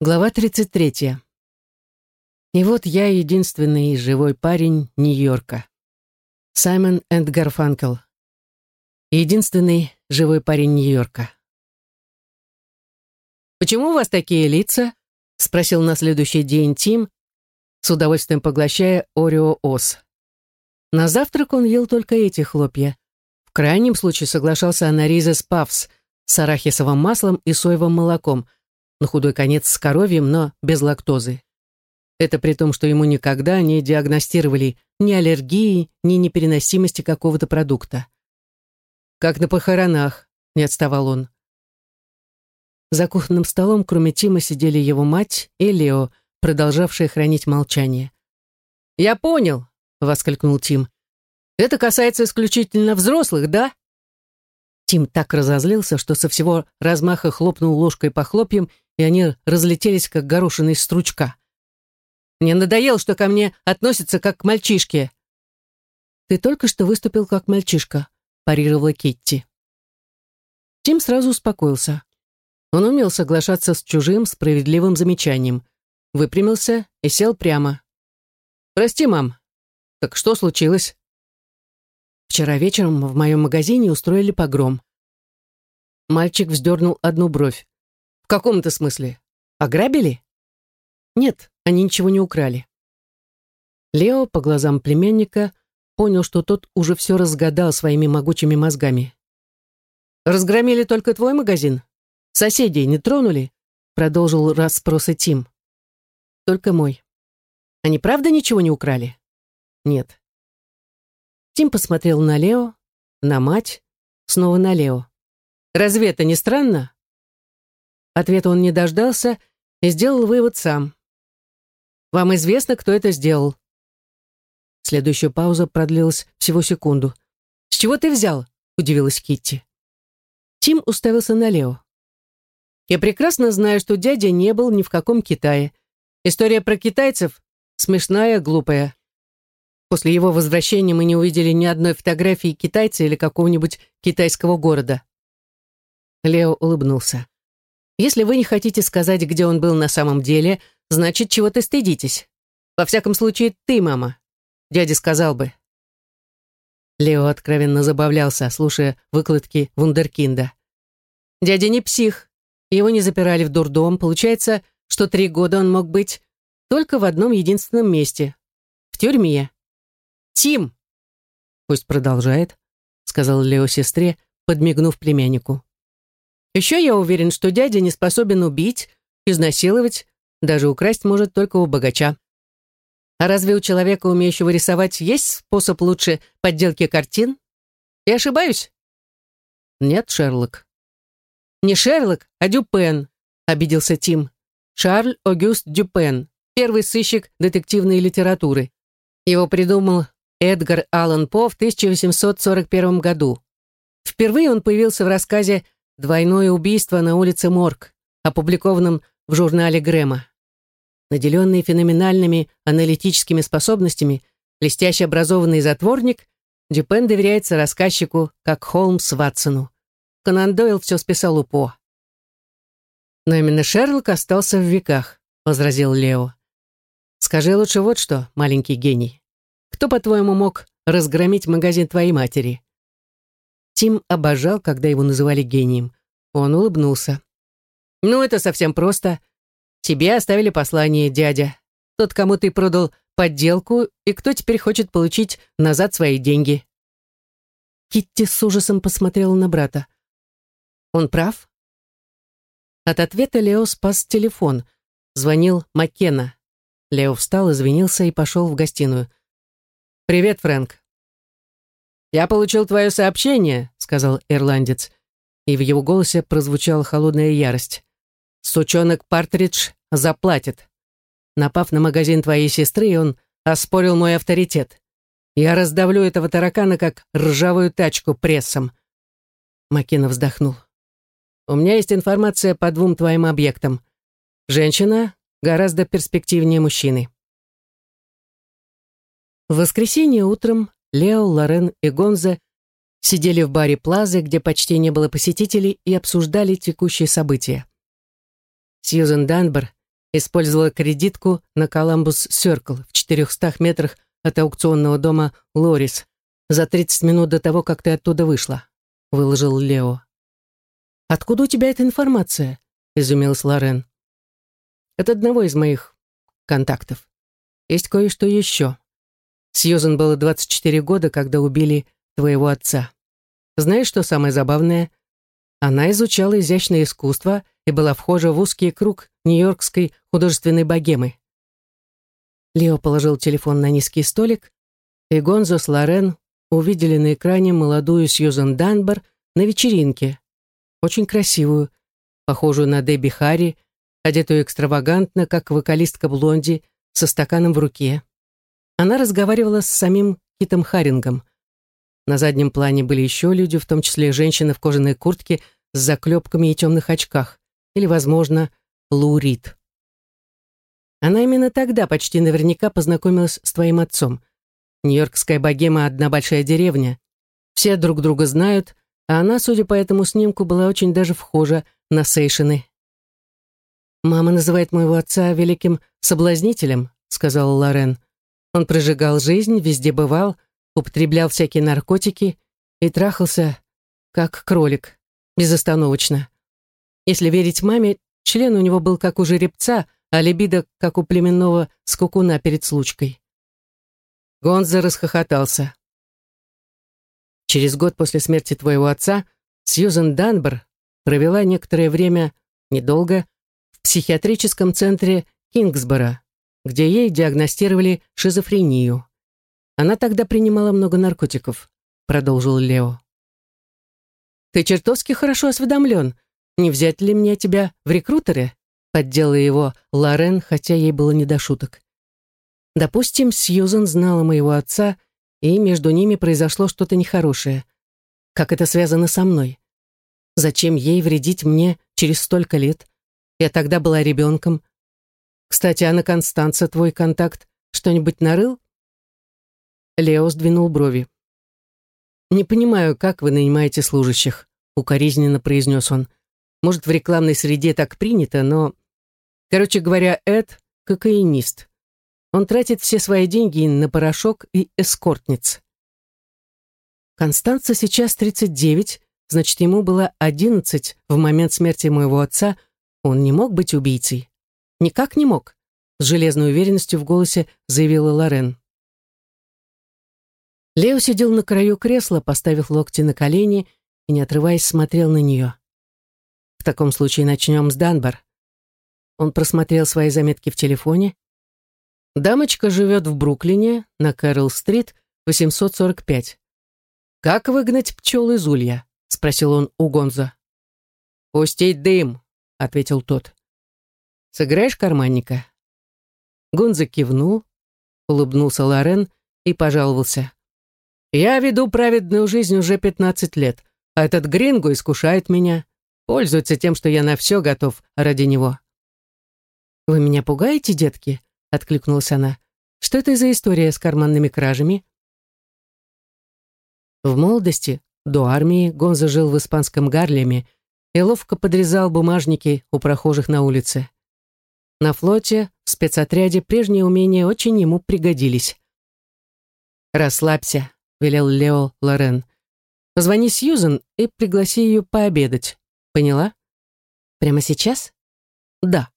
Глава 33. И вот я единственный живой парень Нью-Йорка. Саймон энд Гарфанкел. Единственный живой парень Нью-Йорка. «Почему у вас такие лица?» — спросил на следующий день Тим, с удовольствием поглощая Орео-Ос. На завтрак он ел только эти хлопья. В крайнем случае соглашался на ризес павс с арахисовым маслом и соевым молоком — на худой конец с коровьем, но без лактозы. Это при том, что ему никогда не диагностировали ни аллергии, ни непереносимости какого-то продукта. «Как на похоронах», — не отставал он. За кухонным столом, кроме Тима, сидели его мать и Лео, продолжавшие хранить молчание. «Я понял», — воскликнул Тим. «Это касается исключительно взрослых, да?» Тим так разозлился, что со всего размаха хлопнул ложкой по хлопьям и они разлетелись, как горошины из стручка. «Мне надоело, что ко мне относятся как к мальчишке». «Ты только что выступил как мальчишка», — парировала Китти. Тим сразу успокоился. Он умел соглашаться с чужим справедливым замечанием. Выпрямился и сел прямо. «Прости, мам. Так что случилось?» «Вчера вечером в моем магазине устроили погром». Мальчик вздернул одну бровь. В каком-то смысле? Ограбили? Нет, они ничего не украли. Лео по глазам племянника понял, что тот уже все разгадал своими могучими мозгами. «Разгромили только твой магазин? Соседей не тронули?» Продолжил расспросы Тим. «Только мой. Они правда ничего не украли?» «Нет». Тим посмотрел на Лео, на мать, снова на Лео. «Разве это не странно?» Ответа он не дождался и сделал вывод сам. «Вам известно, кто это сделал?» Следующая пауза продлилась всего секунду. «С чего ты взял?» — удивилась Китти. Тим уставился на Лео. «Я прекрасно знаю, что дядя не был ни в каком Китае. История про китайцев смешная, глупая. После его возвращения мы не увидели ни одной фотографии китайца или какого-нибудь китайского города». Лео улыбнулся. Если вы не хотите сказать, где он был на самом деле, значит, чего-то стыдитесь. Во всяком случае, ты, мама. Дядя сказал бы. Лео откровенно забавлялся, слушая выкладки вундеркинда. Дядя не псих. Его не запирали в дурдом. Получается, что три года он мог быть только в одном единственном месте. В тюрьме. Тим! Пусть продолжает, сказал Лео сестре, подмигнув племяннику. Еще я уверен, что дядя не способен убить, изнасиловать, даже украсть может только у богача. А разве у человека, умеющего рисовать, есть способ лучше подделки картин? Я ошибаюсь? Нет, Шерлок. Не Шерлок, а Дюпен, обиделся Тим. Шарль Огюст Дюпен, первый сыщик детективной литературы. Его придумал Эдгар Аллан По в 1841 году. Впервые он появился в рассказе «Двойное убийство на улице Морг», опубликованном в журнале Грэма. Наделенный феноменальными аналитическими способностями, блестяще образованный затворник, Дюпен доверяется рассказчику, как Холмс Ватсону. Конан Дойл все списал у По. «Но именно Шерлок остался в веках», — возразил Лео. «Скажи лучше вот что, маленький гений. Кто, по-твоему, мог разгромить магазин твоей матери?» Тим обожал, когда его называли гением. Он улыбнулся. «Ну, это совсем просто. Тебе оставили послание, дядя. Тот, кому ты продал подделку, и кто теперь хочет получить назад свои деньги». Китти с ужасом посмотрела на брата. «Он прав?» От ответа Лео спас телефон. Звонил Маккена. Лео встал, извинился и пошел в гостиную. «Привет, Фрэнк. «Я получил твое сообщение», — сказал ирландец, и в его голосе прозвучала холодная ярость. «Сучонок Партридж заплатит. Напав на магазин твоей сестры, он оспорил мой авторитет. Я раздавлю этого таракана, как ржавую тачку прессом». Макина вздохнул. «У меня есть информация по двум твоим объектам. Женщина гораздо перспективнее мужчины». В воскресенье утром Лео, Лорен и Гонза сидели в баре Плазы, где почти не было посетителей, и обсуждали текущие события. Сьюзен Данбер, использовала кредитку на Коламбус Сёркл в 400 метрах от аукционного дома Лорис за 30 минут до того, как ты оттуда вышла», — выложил Лео. «Откуда у тебя эта информация?» — изумилась Лорен. «Это одного из моих контактов. Есть кое-что еще. Сьюзен было 24 года, когда убили твоего отца. Знаешь, что самое забавное? Она изучала изящное искусство и была вхожа в узкий круг нью-йоркской художественной богемы. Лео положил телефон на низкий столик, и Гонзо с Лорен увидели на экране молодую Сьюзан Данбар на вечеринке. Очень красивую, похожую на Дебби Харри, одетую экстравагантно, как вокалистка Блонди, со стаканом в руке. Она разговаривала с самим Китом Харингом. На заднем плане были еще люди, в том числе женщина в кожаной куртке с заклепками и темных очках, или, возможно, Лу Рид. Она именно тогда почти наверняка познакомилась с твоим отцом. Нью-Йоркская богема — одна большая деревня. Все друг друга знают, а она, судя по этому снимку, была очень даже вхожа на Сейшины. «Мама называет моего отца великим соблазнителем», — сказала Лорен. «Он прожигал жизнь, везде бывал, употреблял всякие наркотики и трахался, как кролик, безостановочно. Если верить маме, член у него был как у жеребца, а либидо как у племенного скукуна перед случкой». Гонза расхохотался. Через год после смерти твоего отца Сьюзен Данбер провела некоторое время, недолго, в психиатрическом центре Кингсбора, где ей диагностировали шизофрению. Она тогда принимала много наркотиков, продолжил Лео. Ты чертовски хорошо осведомлен. Не взять ли мне тебя в рекрутеры? Поддела его Лорен, хотя ей было не до шуток. Допустим, Сьюзен знала моего отца, и между ними произошло что-то нехорошее. Как это связано со мной? Зачем ей вредить мне через столько лет? Я тогда была ребенком. Кстати, а на Констанца твой контакт что-нибудь нарыл? Лео сдвинул брови. «Не понимаю, как вы нанимаете служащих», — укоризненно произнес он. «Может, в рекламной среде так принято, но...» Короче говоря, Эд — кокаинист. Он тратит все свои деньги на порошок и эскортниц. Констанца сейчас 39, значит, ему было 11 в момент смерти моего отца. Он не мог быть убийцей. Никак не мог, с железной уверенностью в голосе заявила Лорен. Лео сидел на краю кресла, поставив локти на колени и, не отрываясь, смотрел на нее. В таком случае начнем с Данбар. Он просмотрел свои заметки в телефоне. Дамочка живет в Бруклине, на Кэрол-стрит, 845. «Как выгнать пчел из улья?» — спросил он у Гонза. «Пустить дым», — ответил тот. «Сыграешь карманника?» Гонза кивнул, улыбнулся Лорен и пожаловался. Я веду праведную жизнь уже 15 лет, а этот гринго искушает меня, пользуется тем, что я на все готов ради него. «Вы меня пугаете, детки?» — откликнулась она. «Что это за история с карманными кражами?» В молодости, до армии, Гонза жил в испанском Гарлеме и ловко подрезал бумажники у прохожих на улице. На флоте, в спецотряде, прежние умения очень ему пригодились. «Расслабься», велел Лео Лорен. «Позвони Сьюзен и пригласи ее пообедать. Поняла?» «Прямо сейчас?» «Да».